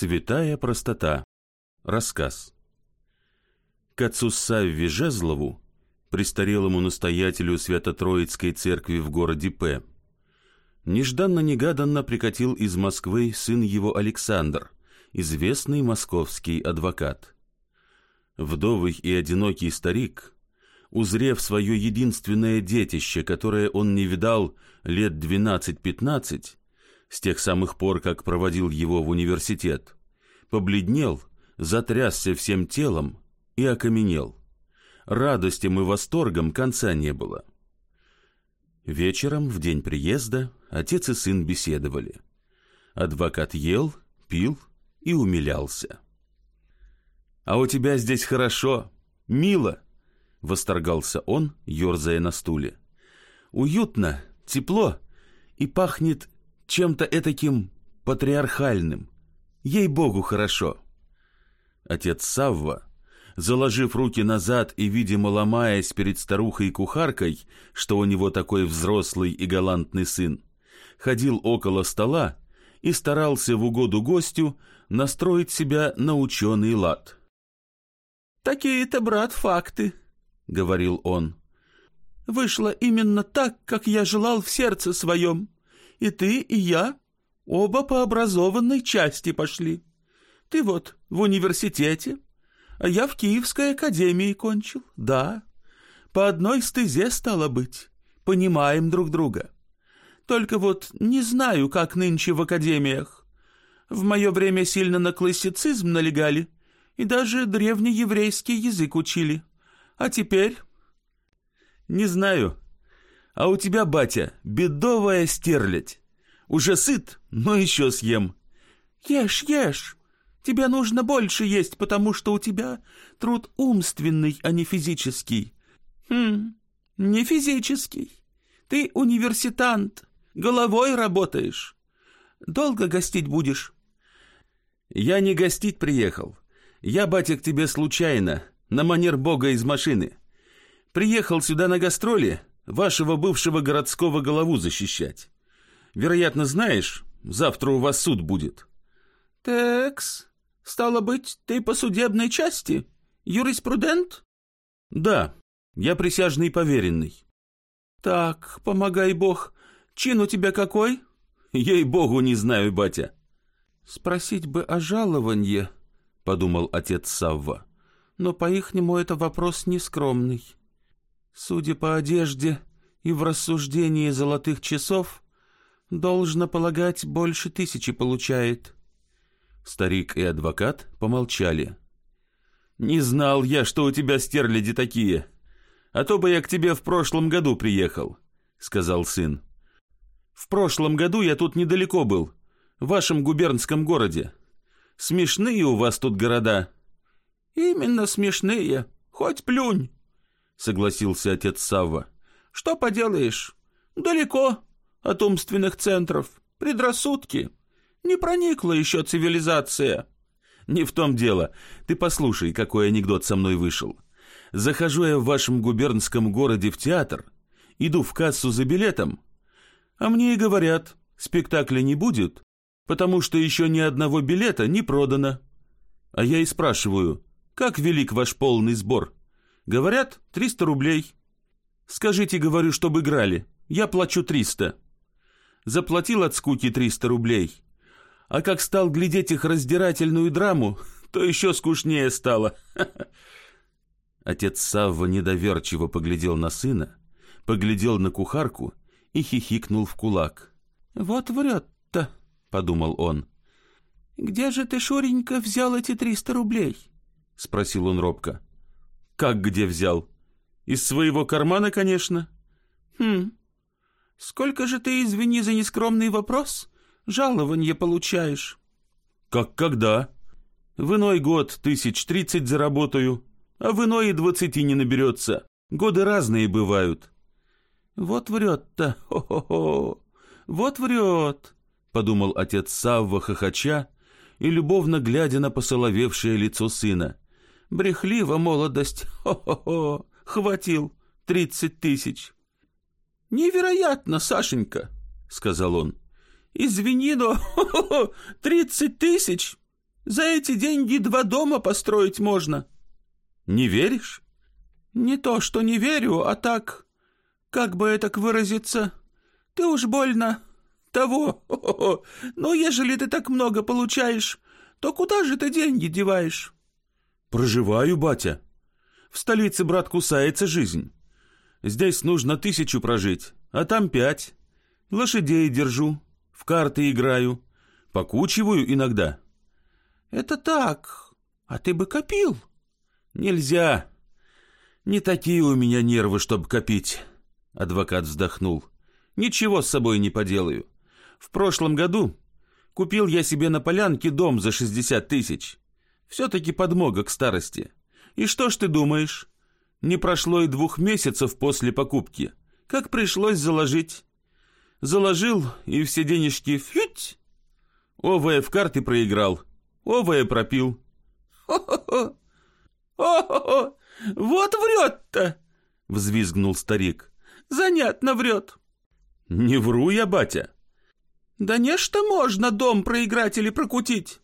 Святая простота. Рассказ. К отцу Савве Жезлову, престарелому настоятелю Свято-Троицкой церкви в городе П., нежданно-негаданно прикатил из Москвы сын его Александр, известный московский адвокат. Вдовый и одинокий старик, узрев свое единственное детище, которое он не видал лет двенадцать-пятнадцать, с тех самых пор, как проводил его в университет, побледнел, затрясся всем телом и окаменел. Радостям и восторгом конца не было. Вечером, в день приезда, отец и сын беседовали. Адвокат ел, пил и умилялся. «А у тебя здесь хорошо, мило!» — восторгался он, ерзая на стуле. «Уютно, тепло и пахнет чем-то этаким патриархальным. Ей-богу, хорошо. Отец Савва, заложив руки назад и, видимо, ломаясь перед старухой и кухаркой, что у него такой взрослый и галантный сын, ходил около стола и старался в угоду гостю настроить себя на ученый лад. «Такие-то, брат, факты», — говорил он. «Вышло именно так, как я желал в сердце своем. И ты, и я оба по образованной части пошли. Ты вот в университете, а я в Киевской академии кончил, да. По одной стезе стало быть, понимаем друг друга. Только вот не знаю, как нынче в академиях. В мое время сильно на классицизм налегали и даже древнееврейский язык учили. А теперь... Не знаю, а у тебя, батя, бедовая стерлядь. Уже сыт, но еще съем. Ешь, ешь. Тебе нужно больше есть, потому что у тебя труд умственный, а не физический. Хм, не физический. Ты университант, головой работаешь. Долго гостить будешь? Я не гостить приехал. Я, батя, к тебе случайно, на манер бога из машины. Приехал сюда на гастроли, вашего бывшего городского голову защищать. Вероятно, знаешь, завтра у вас суд будет. Текс, стало быть, ты по судебной части? Юриспрудент? Да, я присяжный поверенный. Так, помогай бог. Чин у тебя какой? Ей-богу, не знаю, батя. Спросить бы о жаловании, подумал отец Савва. Но по-ихнему это вопрос нескромный. Судя по одежде и в рассуждении золотых часов, должно полагать, больше тысячи получает. Старик и адвокат помолчали. «Не знал я, что у тебя стерляди такие. А то бы я к тебе в прошлом году приехал», — сказал сын. «В прошлом году я тут недалеко был, в вашем губернском городе. Смешные у вас тут города». «Именно смешные, хоть плюнь» согласился отец Савва. Что поделаешь? Далеко от умственных центров. Предрассудки. Не проникла еще цивилизация. Не в том дело. Ты послушай, какой анекдот со мной вышел. Захожу я в вашем губернском городе в театр, иду в кассу за билетом, а мне и говорят, спектакля не будет, потому что еще ни одного билета не продано. А я и спрашиваю, как велик ваш полный сбор? Говорят, 300 рублей. Скажите, говорю, чтобы играли. Я плачу 300. Заплатил от скуки 300 рублей. А как стал глядеть их раздирательную драму, то еще скучнее стало. Отец Савва недоверчиво поглядел на сына, поглядел на кухарку и хихикнул в кулак. «Вот врет-то», — подумал он. «Где же ты, Шуренька, взял эти триста рублей?» — спросил он робко. Как где взял? Из своего кармана, конечно. Хм. Сколько же ты, извини за нескромный вопрос, жалование получаешь? Как когда? В иной год тысяч тридцать заработаю, а в иной и двадцати не наберется. Годы разные бывают. Вот врет-то, хо-хо-хо, вот врет, подумал отец Савва хохоча и любовно глядя на посоловевшее лицо сына. Брехлива молодость. Хо-хо-хо. Хватил тридцать тысяч. Невероятно, Сашенька, сказал он. Извини, но тридцать тысяч. За эти деньги два дома построить можно. Не веришь? Не то, что не верю, а так, как бы это выразиться, ты уж больно того. Ну, ежели ты так много получаешь, то куда же ты деньги деваешь? Проживаю, батя. В столице, брат, кусается жизнь. Здесь нужно тысячу прожить, а там пять. Лошадей держу, в карты играю, покучиваю иногда. Это так, а ты бы копил. Нельзя. Не такие у меня нервы, чтобы копить. Адвокат вздохнул. Ничего с собой не поделаю. В прошлом году купил я себе на полянке дом за шестьдесят тысяч. Все-таки подмога к старости. И что ж ты думаешь? Не прошло и двух месяцев после покупки, как пришлось заложить. Заложил, и все денежки фють. Овая в карты проиграл, овая пропил. Хо-хо-хо! О-хо-хо! Вот врет-то! Взвизгнул старик. Занятно врет. Не вру я, батя. Да не что можно дом проиграть или прокутить.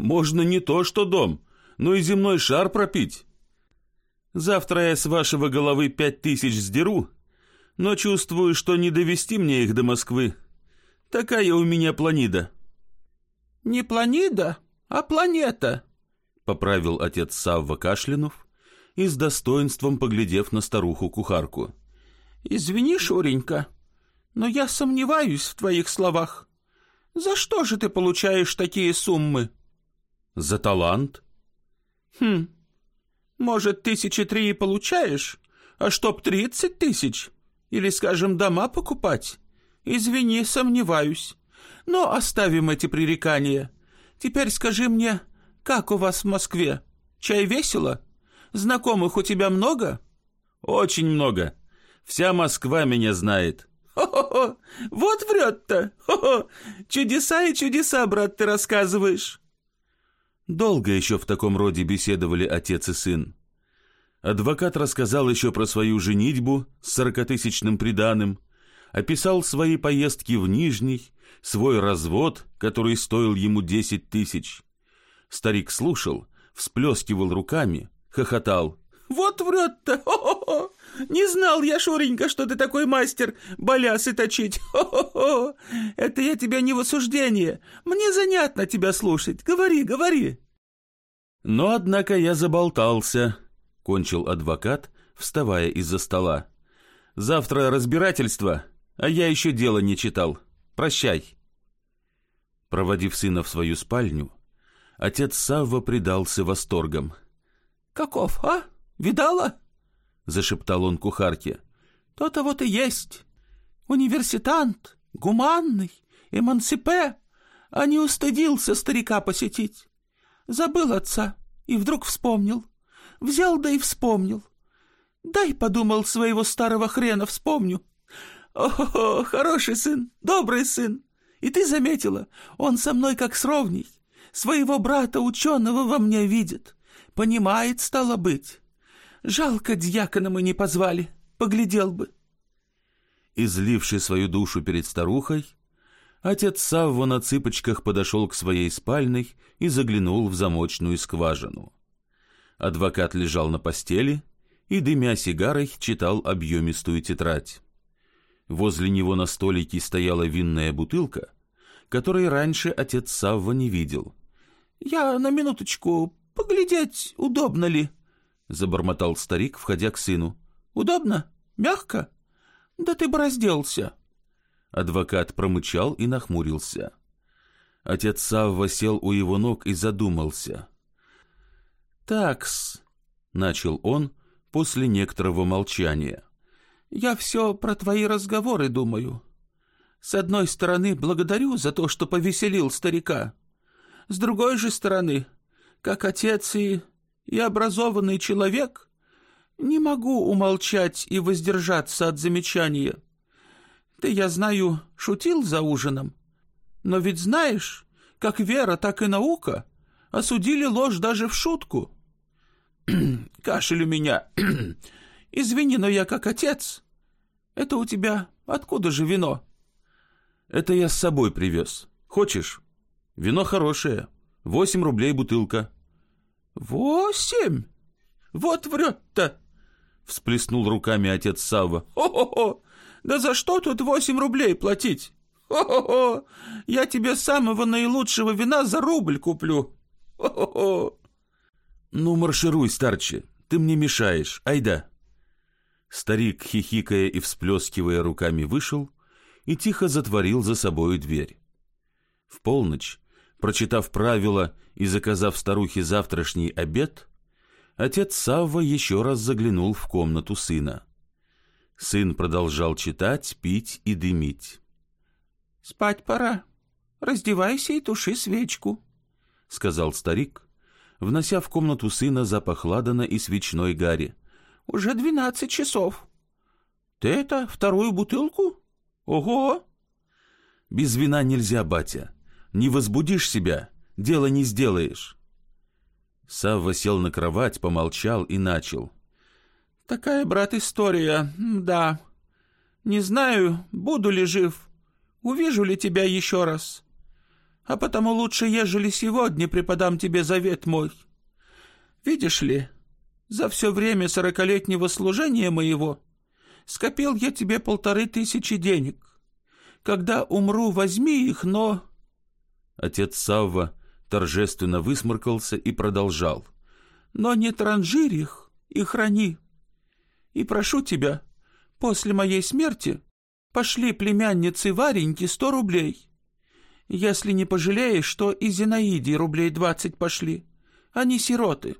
Можно не то что дом, но и земной шар пропить. Завтра я с вашего головы пять тысяч сдеру, но чувствую, что не довести мне их до Москвы. Такая у меня планида. Не планида, а планета, поправил отец Савва Кашлянов и с достоинством поглядев на старуху-кухарку. Извини, Шуренька, но я сомневаюсь в твоих словах. За что же ты получаешь такие суммы? За талант. Хм, может, тысячи три и получаешь, а чтоб тридцать тысяч? Или, скажем, дома покупать? Извини, сомневаюсь. Но оставим эти пререкания. Теперь скажи мне, как у вас в Москве? Чай весело? Знакомых у тебя много? Очень много. Вся Москва меня знает. Хо-хо-хо! Вот врет-то! Хо-хо! Чудеса и чудеса, брат, ты рассказываешь!» Долго еще в таком роде беседовали отец и сын. Адвокат рассказал еще про свою женитьбу с сорокатысячным приданым, описал свои поездки в Нижний, свой развод, который стоил ему десять тысяч. Старик слушал, всплескивал руками, хохотал. «Вот врет-то! Хо-хо-хо! Не знал я, Шуренька, что ты такой мастер балясы точить. Хо-хо-хо! Это я тебя не в осуждение. Мне занятно тебя слушать. Говори, говори. Но, однако, я заболтался, — кончил адвокат, вставая из-за стола. Завтра разбирательство, а я еще дело не читал. Прощай. Проводив сына в свою спальню, отец Савва предался восторгам. «Каков, а? Видала?» зашептал он кухарке. То-то вот и есть. Университант, гуманный, эмансипе, а не устыдился старика посетить. Забыл отца и вдруг вспомнил. Взял да и вспомнил. Дай, подумал, своего старого хрена вспомню. О, хороший сын, добрый сын. И ты заметила, он со мной как сровней. Своего брата ученого во мне видит. Понимает, стало быть. Жалко, дьякона мы не позвали. Поглядел бы. Изливший свою душу перед старухой, отец Савва на цыпочках подошел к своей спальной и заглянул в замочную скважину. Адвокат лежал на постели и, дымя сигарой, читал объемистую тетрадь. Возле него на столике стояла винная бутылка, которой раньше отец Савва не видел. «Я на минуточку поглядеть, удобно ли?» Забормотал старик, входя к сыну. Удобно? Мягко? Да ты бы разделся. Адвокат промычал и нахмурился. Отец Савва сел у его ног и задумался. «Такс», — начал он после некоторого молчания. «Я все про твои разговоры думаю. С одной стороны, благодарю за то, что повеселил старика. С другой же стороны, как отец и и образованный человек, не могу умолчать и воздержаться от замечания. Ты, я знаю, шутил за ужином, но ведь знаешь, как вера, так и наука осудили ложь даже в шутку. Кашель у меня. Извини, но я как отец. Это у тебя откуда же вино? Это я с собой привез. Хочешь? Вино хорошее. Восемь рублей бутылка». «Восемь? Вот врет-то!» — всплеснул руками отец Савва. «Хо-хо-хо! Да за что тут восемь рублей платить? Хо-хо-хо! Я тебе самого наилучшего вина за рубль куплю! Хо-хо-хо!» «Ну, маршируй, старче, ты мне мешаешь, айда!» Старик, хихикая и всплескивая руками, вышел и тихо затворил за собою дверь. В полночь, прочитав правила и заказав старухе завтрашний обед, отец Савва еще раз заглянул в комнату сына. Сын продолжал читать, пить и дымить. «Спать пора. Раздевайся и туши свечку», — сказал старик, внося в комнату сына запах ладана и свечной гари. «Уже двенадцать часов. Ты это, вторую бутылку? Ого!» «Без вина нельзя, батя. Не возбудишь себя, дело не сделаешь». Савва сел на кровать, помолчал и начал. «Такая, брат, история, да. Не знаю, буду ли жив, увижу ли тебя еще раз. А потому лучше, ежели сегодня преподам тебе завет мой. Видишь ли, за все время сорокалетнего служения моего скопил я тебе полторы тысячи денег. Когда умру, возьми их, но...» Отец Савва торжественно высморкался и продолжал. «Но не транжирь их и храни. И прошу тебя, после моей смерти пошли племяннице Вареньке сто рублей. Если не пожалеешь, что и Зинаиде рублей двадцать пошли. Они сироты».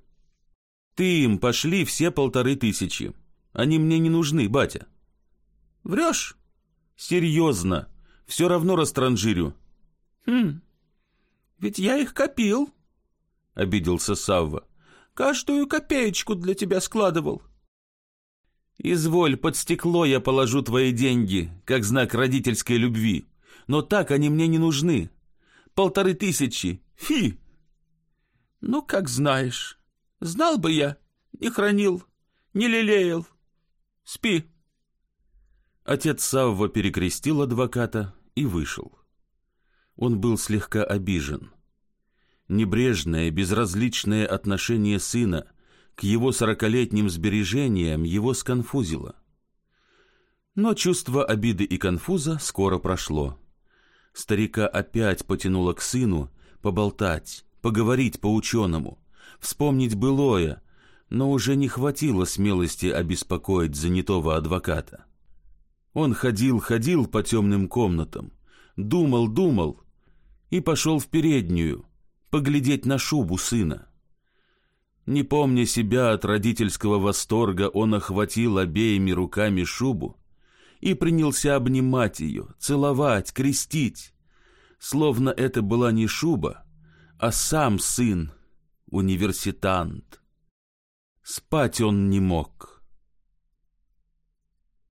«Ты им пошли все полторы тысячи. Они мне не нужны, батя». «Врешь?» «Серьезно. Все равно растранжирю». «Хм, ведь я их копил, — обиделся Савва. — Каждую копеечку для тебя складывал. — Изволь, под стекло я положу твои деньги, как знак родительской любви. Но так они мне не нужны. Полторы тысячи. Фи! — Ну, как знаешь. Знал бы я, не хранил, не лелеял. Спи. Отец Савва перекрестил адвоката и вышел. Он был слегка обижен. Небрежное, безразличное отношение сына к его сорокалетним сбережениям его сконфузило. Но чувство обиды и конфуза скоро прошло. Старика опять потянуло к сыну поболтать, поговорить по-ученому, вспомнить былое, но уже не хватило смелости обеспокоить занятого адвоката. Он ходил-ходил по темным комнатам, думал-думал и пошел в переднюю, поглядеть на шубу сына. Не помня себя от родительского восторга, он охватил обеими руками шубу и принялся обнимать ее, целовать, крестить, словно это была не шуба, а сам сын, университант. Спать он не мог.